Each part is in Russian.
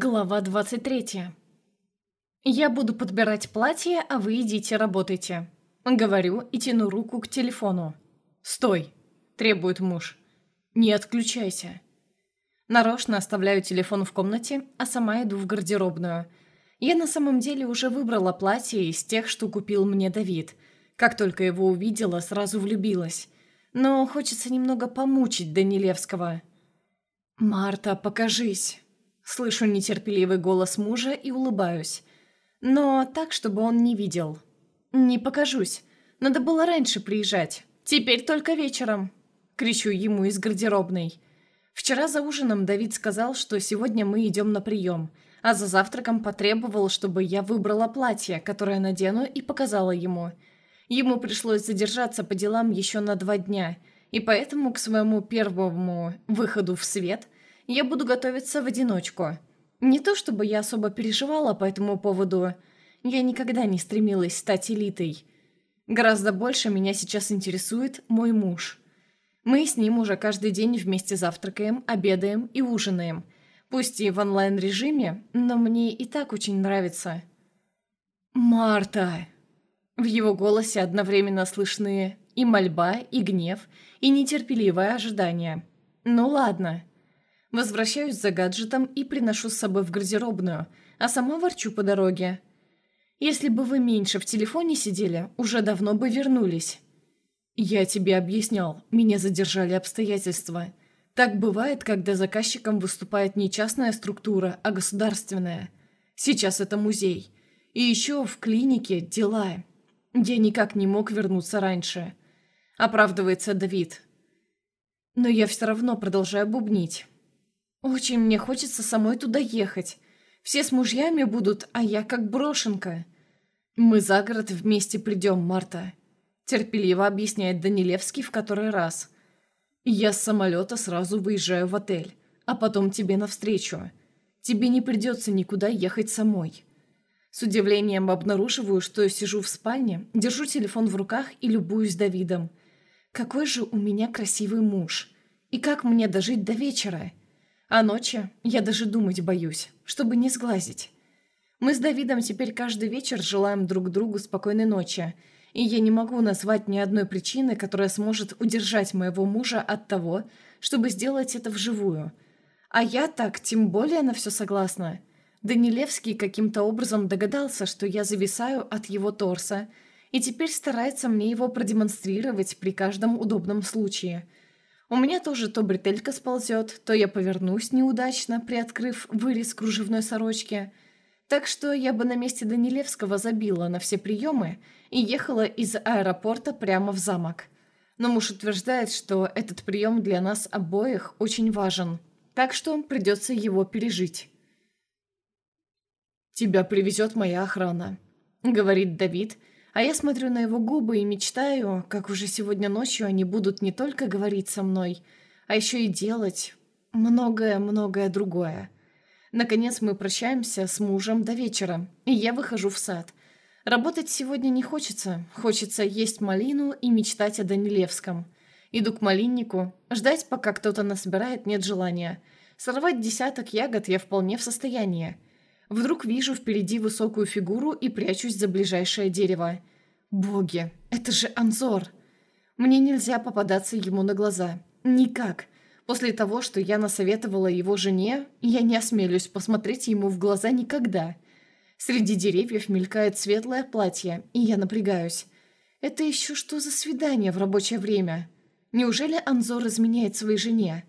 Глава 23. «Я буду подбирать платье, а вы идите работайте». Говорю и тяну руку к телефону. «Стой!» – требует муж. «Не отключайся». Нарочно оставляю телефон в комнате, а сама иду в гардеробную. Я на самом деле уже выбрала платье из тех, что купил мне Давид. Как только его увидела, сразу влюбилась. Но хочется немного помучить Данилевского. «Марта, покажись!» Слышу нетерпеливый голос мужа и улыбаюсь. Но так, чтобы он не видел. «Не покажусь. Надо было раньше приезжать. Теперь только вечером!» Кричу ему из гардеробной. Вчера за ужином Давид сказал, что сегодня мы идем на прием, а за завтраком потребовал, чтобы я выбрала платье, которое надену, и показала ему. Ему пришлось задержаться по делам еще на два дня, и поэтому к своему первому выходу в свет – я буду готовиться в одиночку. Не то чтобы я особо переживала по этому поводу. Я никогда не стремилась стать элитой. Гораздо больше меня сейчас интересует мой муж. Мы с ним уже каждый день вместе завтракаем, обедаем и ужинаем. Пусть и в онлайн-режиме, но мне и так очень нравится. «Марта!» В его голосе одновременно слышны и мольба, и гнев, и нетерпеливое ожидание. «Ну ладно, Возвращаюсь за гаджетом и приношу с собой в гардеробную, а сама ворчу по дороге. Если бы вы меньше в телефоне сидели, уже давно бы вернулись. Я тебе объяснял, меня задержали обстоятельства. Так бывает, когда заказчиком выступает не частная структура, а государственная. Сейчас это музей. И еще в клинике дела. Я никак не мог вернуться раньше. Оправдывается Давид. Но я все равно продолжаю бубнить. Очень мне хочется самой туда ехать. Все с мужьями будут, а я как брошенка. Мы за город вместе придем, Марта. Терпеливо объясняет Данилевский в который раз. Я с самолета сразу выезжаю в отель, а потом тебе навстречу. Тебе не придется никуда ехать самой. С удивлением обнаруживаю, что сижу в спальне, держу телефон в руках и любуюсь Давидом. Какой же у меня красивый муж. И как мне дожить до вечера? А ночи я даже думать боюсь, чтобы не сглазить. Мы с Давидом теперь каждый вечер желаем друг другу спокойной ночи, и я не могу назвать ни одной причины, которая сможет удержать моего мужа от того, чтобы сделать это вживую. А я так тем более на все согласна. Данилевский каким-то образом догадался, что я зависаю от его торса, и теперь старается мне его продемонстрировать при каждом удобном случае – у меня тоже то бретелька сползет, то я повернусь неудачно, приоткрыв вырез кружевной сорочки. Так что я бы на месте Данилевского забила на все приемы и ехала из аэропорта прямо в замок. Но муж утверждает, что этот прием для нас обоих очень важен, так что придется его пережить. «Тебя привезет моя охрана», — говорит Давид, — а я смотрю на его губы и мечтаю, как уже сегодня ночью они будут не только говорить со мной, а еще и делать многое-многое другое. Наконец мы прощаемся с мужем до вечера, и я выхожу в сад. Работать сегодня не хочется, хочется есть малину и мечтать о Данилевском. Иду к малиннику, ждать, пока кто-то насобирает, нет желания. Сорвать десяток ягод я вполне в состоянии. Вдруг вижу впереди высокую фигуру и прячусь за ближайшее дерево. Боги, это же Анзор! Мне нельзя попадаться ему на глаза. Никак. После того, что я насоветовала его жене, я не осмелюсь посмотреть ему в глаза никогда. Среди деревьев мелькает светлое платье, и я напрягаюсь. Это еще что за свидание в рабочее время? Неужели Анзор изменяет своей жене?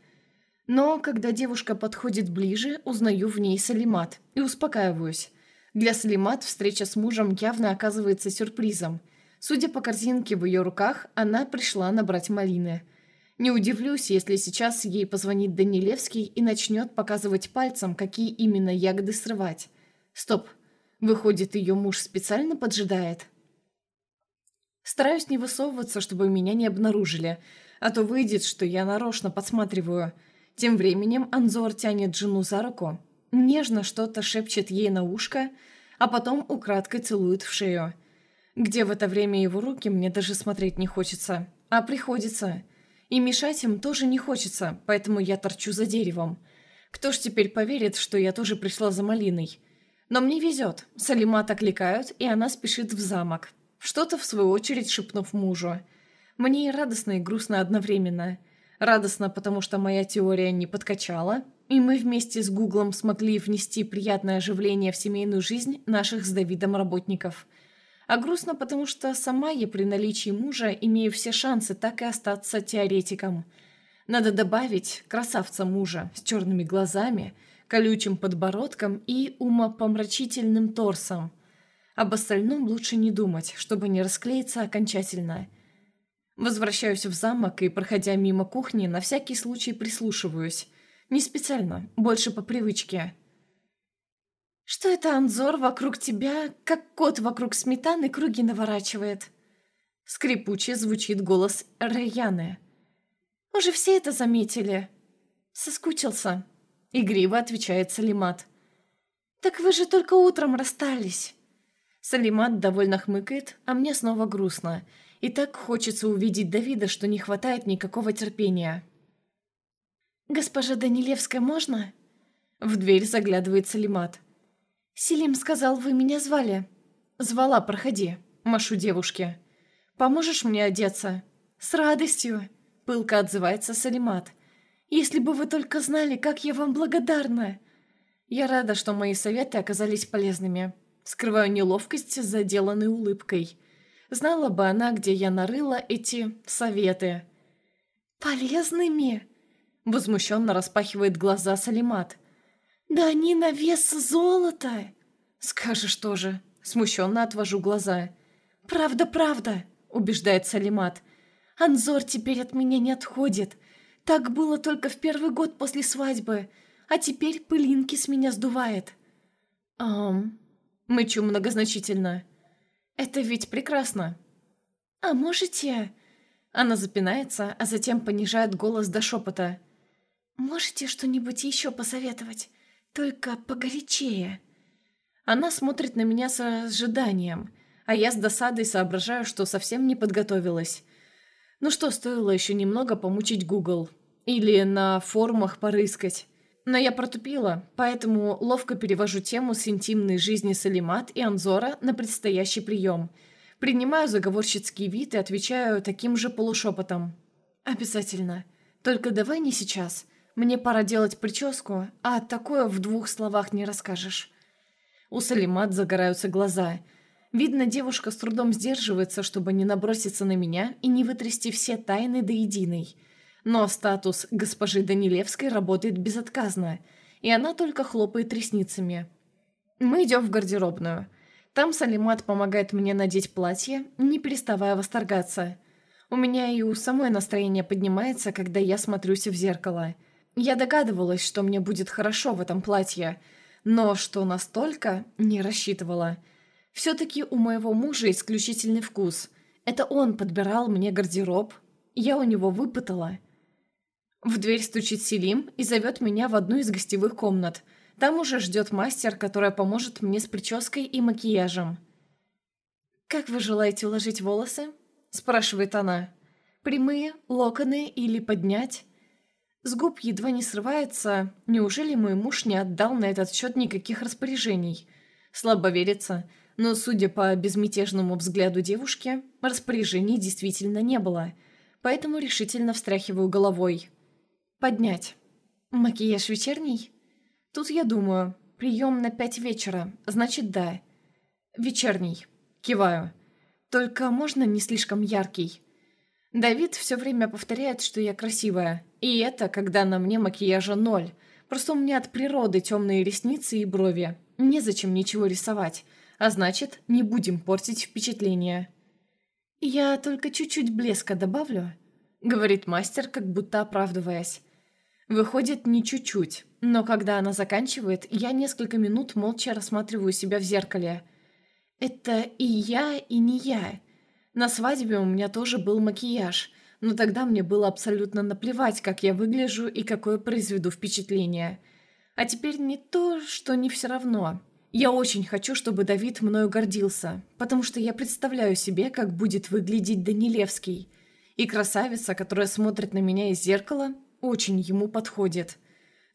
Но когда девушка подходит ближе, узнаю в ней Салимат и успокаиваюсь. Для Салимат встреча с мужем явно оказывается сюрпризом. Судя по корзинке в ее руках, она пришла набрать малины. Не удивлюсь, если сейчас ей позвонит Данилевский и начнет показывать пальцем, какие именно ягоды срывать. Стоп. Выходит, ее муж специально поджидает? Стараюсь не высовываться, чтобы меня не обнаружили, а то выйдет, что я нарочно подсматриваю – тем временем Анзор тянет жену за руку, нежно что-то шепчет ей на ушко, а потом украдкой целует в шею. Где в это время его руки, мне даже смотреть не хочется. А приходится. И мешать им тоже не хочется, поэтому я торчу за деревом. Кто ж теперь поверит, что я тоже пришла за малиной? Но мне везет. Салимат окликают, и она спешит в замок. Что-то, в свою очередь, шепнув мужу. Мне и радостно, и грустно одновременно. Радостно, потому что моя теория не подкачала, и мы вместе с Гуглом смогли внести приятное оживление в семейную жизнь наших с Давидом работников. А грустно, потому что сама я при наличии мужа имею все шансы так и остаться теоретиком. Надо добавить красавца мужа с черными глазами, колючим подбородком и умопомрачительным торсом. Об остальном лучше не думать, чтобы не расклеиться окончательно – Возвращаюсь в замок и, проходя мимо кухни, на всякий случай прислушиваюсь. Не специально, больше по привычке. «Что это Анзор вокруг тебя, как кот вокруг сметаны, круги наворачивает?» Скрипуче звучит голос Раяны. «Уже все это заметили». «Соскучился», — игриво отвечает Салимат. «Так вы же только утром расстались». Салимат довольно хмыкает, а мне снова грустно — и так хочется увидеть Давида, что не хватает никакого терпения. «Госпожа Данилевская, можно?» В дверь заглядывает Салимат. «Селим сказал, вы меня звали». «Звала, проходи», — машу девушке. «Поможешь мне одеться?» «С радостью», — пылко отзывается Салимат. «Если бы вы только знали, как я вам благодарна!» Я рада, что мои советы оказались полезными. Скрываю неловкость с заделанной улыбкой. Знала бы она, где я нарыла эти советы. «Полезными?» Возмущенно распахивает глаза Салимат. «Да они на вес золота!» «Скажешь тоже!» Смущенно отвожу глаза. «Правда, правда!» Убеждает Салимат. «Анзор теперь от меня не отходит. Так было только в первый год после свадьбы, а теперь пылинки с меня сдувает». «Ам...» Мычу многозначительно. Это ведь прекрасно. А можете... Она запинается, а затем понижает голос до шепота. «Можете что-нибудь еще посоветовать? Только погорячее». Она смотрит на меня с ожиданием, а я с досадой соображаю, что совсем не подготовилась. Ну что, стоило еще немного помучить Google. Или на форумах порыскать. Но я протупила, поэтому ловко перевожу тему с интимной жизни Салимат и Анзора на предстоящий прием. Принимаю заговорщицкий вид и отвечаю таким же полушепотом. «Обязательно. Только давай не сейчас. Мне пора делать прическу, а такое в двух словах не расскажешь». У Салимат загораются глаза. Видно, девушка с трудом сдерживается, чтобы не наброситься на меня и не вытрясти все тайны до единой – но статус госпожи Данилевской работает безотказно, и она только хлопает ресницами. Мы идем в гардеробную. Там Салимат помогает мне надеть платье, не переставая восторгаться. У меня и у самой настроение поднимается, когда я смотрюсь в зеркало. Я догадывалась, что мне будет хорошо в этом платье, но что настолько, не рассчитывала. Все-таки у моего мужа исключительный вкус. Это он подбирал мне гардероб, я у него выпытала – в дверь стучит Селим и зовет меня в одну из гостевых комнат. Там уже ждет мастер, которая поможет мне с прической и макияжем. «Как вы желаете уложить волосы?» – спрашивает она. «Прямые, локоны или поднять?» С губ едва не срывается. Неужели мой муж не отдал на этот счет никаких распоряжений? Слабо верится, но, судя по безмятежному взгляду девушки, распоряжений действительно не было. Поэтому решительно встряхиваю головой. Поднять. Макияж вечерний? Тут я думаю, прием на пять вечера, значит да. Вечерний. Киваю. Только можно не слишком яркий? Давид все время повторяет, что я красивая. И это, когда на мне макияжа ноль. Просто у меня от природы темные ресницы и брови. Незачем ничего рисовать. А значит, не будем портить впечатление. «Я только чуть-чуть блеска добавлю», — говорит мастер, как будто оправдываясь. Выходит, не чуть-чуть. Но когда она заканчивает, я несколько минут молча рассматриваю себя в зеркале. Это и я, и не я. На свадьбе у меня тоже был макияж, но тогда мне было абсолютно наплевать, как я выгляжу и какое произведу впечатление. А теперь не то, что не все равно. Я очень хочу, чтобы Давид мною гордился, потому что я представляю себе, как будет выглядеть Данилевский. И красавица, которая смотрит на меня из зеркала, очень ему подходит.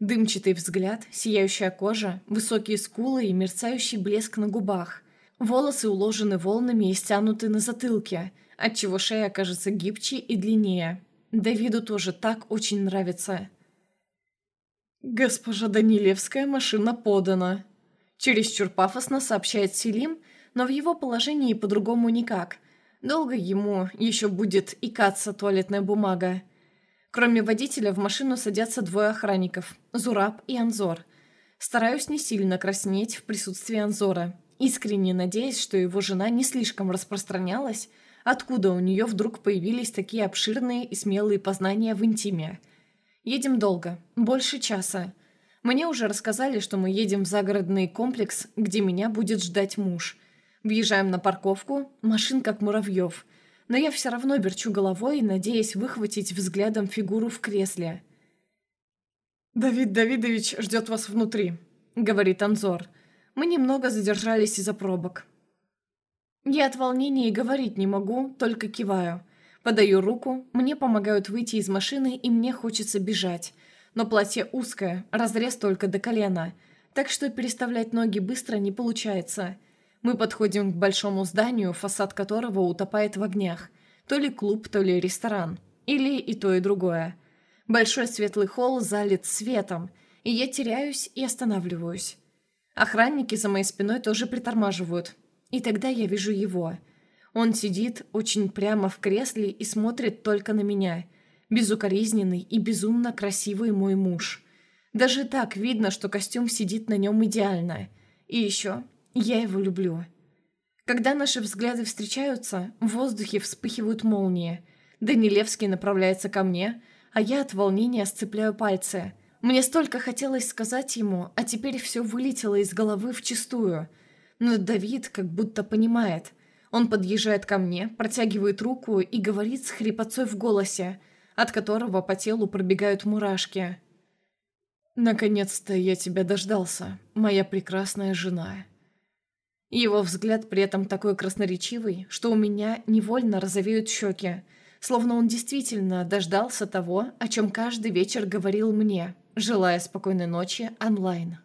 Дымчатый взгляд, сияющая кожа, высокие скулы и мерцающий блеск на губах. Волосы уложены волнами и стянуты на затылке, отчего шея кажется гибче и длиннее. Давиду тоже так очень нравится. «Госпожа Данилевская машина подана», – чересчур пафосно сообщает Селим, но в его положении по-другому никак. Долго ему еще будет икаться туалетная бумага. Кроме водителя в машину садятся двое охранников – Зураб и Анзор. Стараюсь не сильно краснеть в присутствии Анзора, искренне надеясь, что его жена не слишком распространялась, откуда у нее вдруг появились такие обширные и смелые познания в интиме. Едем долго, больше часа. Мне уже рассказали, что мы едем в загородный комплекс, где меня будет ждать муж – Въезжаем на парковку, машин как муравьев. Но я все равно берчу головой, надеясь выхватить взглядом фигуру в кресле. «Давид Давидович ждет вас внутри», — говорит Анзор. «Мы немного задержались из-за пробок». Я от волнения и говорить не могу, только киваю. Подаю руку, мне помогают выйти из машины, и мне хочется бежать. Но платье узкое, разрез только до колена, так что переставлять ноги быстро не получается. Мы подходим к большому зданию, фасад которого утопает в огнях. То ли клуб, то ли ресторан. Или и то, и другое. Большой светлый холл залит светом, и я теряюсь и останавливаюсь. Охранники за моей спиной тоже притормаживают. И тогда я вижу его. Он сидит очень прямо в кресле и смотрит только на меня. Безукоризненный и безумно красивый мой муж. Даже так видно, что костюм сидит на нем идеально. И еще я его люблю. Когда наши взгляды встречаются, в воздухе вспыхивают молнии. Данилевский направляется ко мне, а я от волнения сцепляю пальцы. Мне столько хотелось сказать ему, а теперь все вылетело из головы вчистую. Но Давид как будто понимает. Он подъезжает ко мне, протягивает руку и говорит с хрипотцой в голосе, от которого по телу пробегают мурашки. «Наконец-то я тебя дождался, моя прекрасная жена». Его взгляд при этом такой красноречивый, что у меня невольно розовеют щеки, словно он действительно дождался того, о чем каждый вечер говорил мне, желая спокойной ночи онлайн.